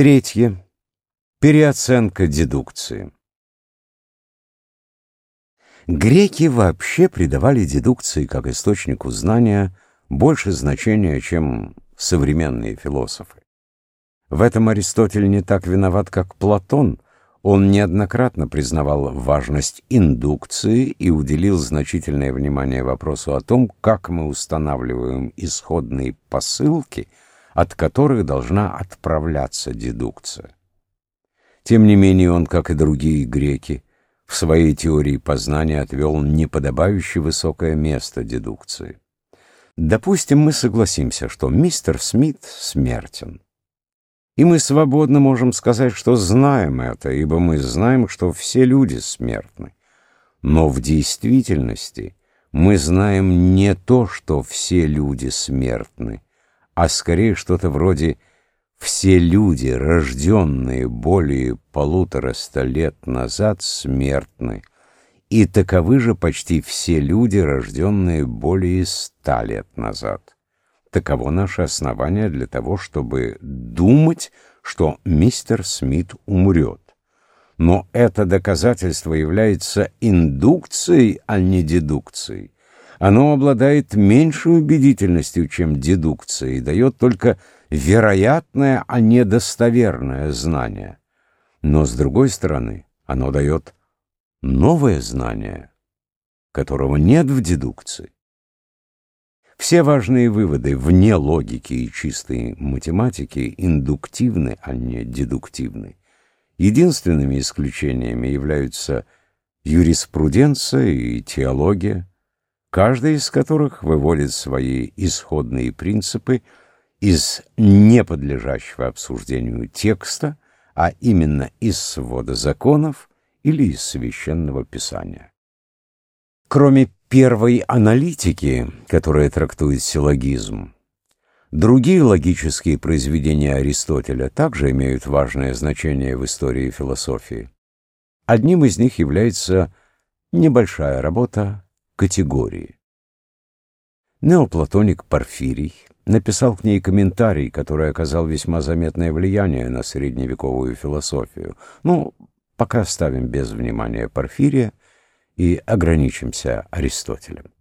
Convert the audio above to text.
Третье. Переоценка дедукции. Греки вообще придавали дедукции как источнику знания больше значения, чем современные философы. В этом Аристотель не так виноват, как Платон. Он неоднократно признавал важность индукции и уделил значительное внимание вопросу о том, как мы устанавливаем исходные посылки, от которых должна отправляться дедукция. Тем не менее он, как и другие греки, в своей теории познания отвел неподобающее высокое место дедукции. Допустим, мы согласимся, что мистер Смит смертен. И мы свободно можем сказать, что знаем это, ибо мы знаем, что все люди смертны. Но в действительности мы знаем не то, что все люди смертны, а скорее что-то вроде все люди, рожденные более полутораста лет назад, смертны, и таковы же почти все люди, рожденные более ста лет назад. Таково наше основание для того, чтобы думать, что мистер Смит умрет. Но это доказательство является индукцией, а не дедукцией. Оно обладает меньшей убедительностью, чем дедукция, и дает только вероятное, а не достоверное знание. Но, с другой стороны, оно дает новое знание, которого нет в дедукции. Все важные выводы вне логики и чистой математики индуктивны, а не дедуктивны. Единственными исключениями являются юриспруденция и теология, каждая из которых выводит свои исходные принципы из неподлежащего обсуждению текста, а именно из свода законов или из священного писания. Кроме первой аналитики, которая трактует силлогизм, другие логические произведения Аристотеля также имеют важное значение в истории философии. Одним из них является небольшая работа «Категории». Неоплатоник Порфирий написал к ней комментарий, который оказал весьма заметное влияние на средневековую философию. Ну, пока оставим без внимания Порфирия и ограничимся Аристотелем.